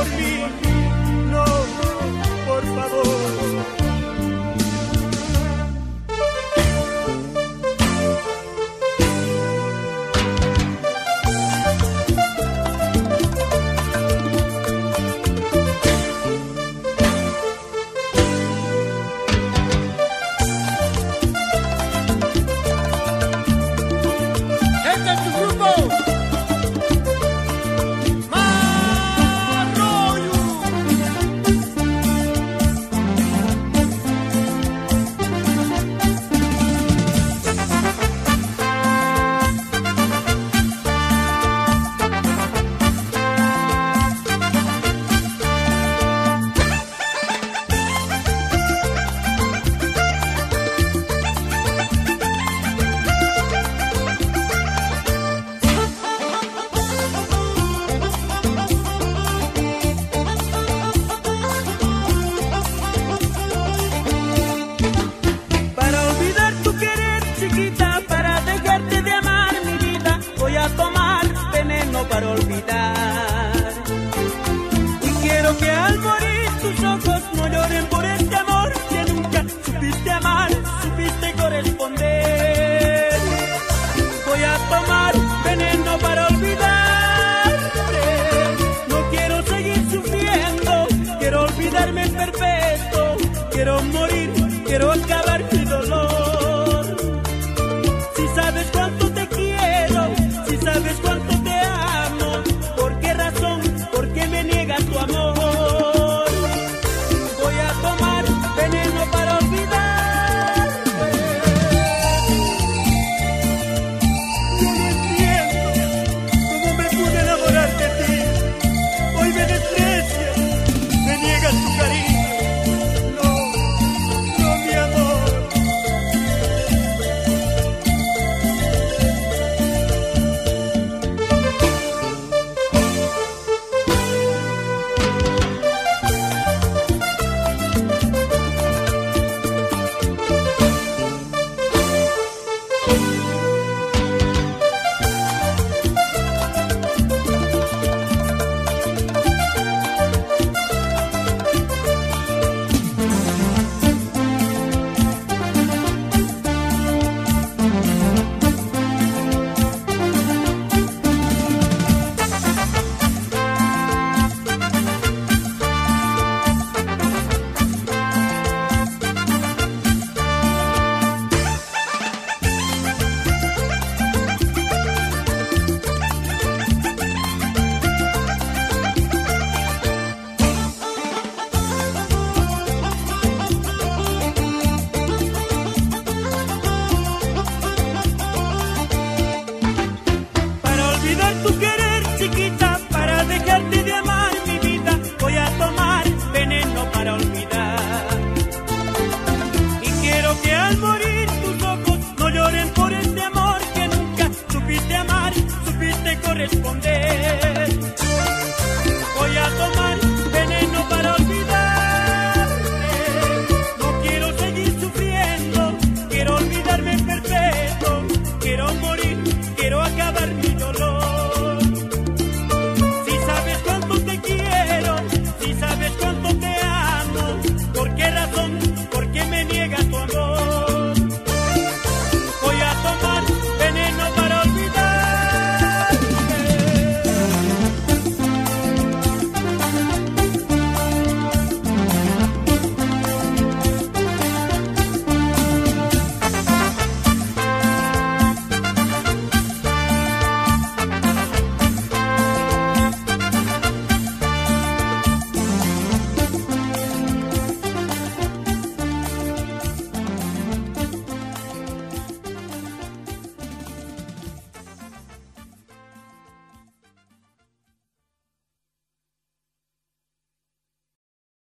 por mí. Olvidar. niega tu amor.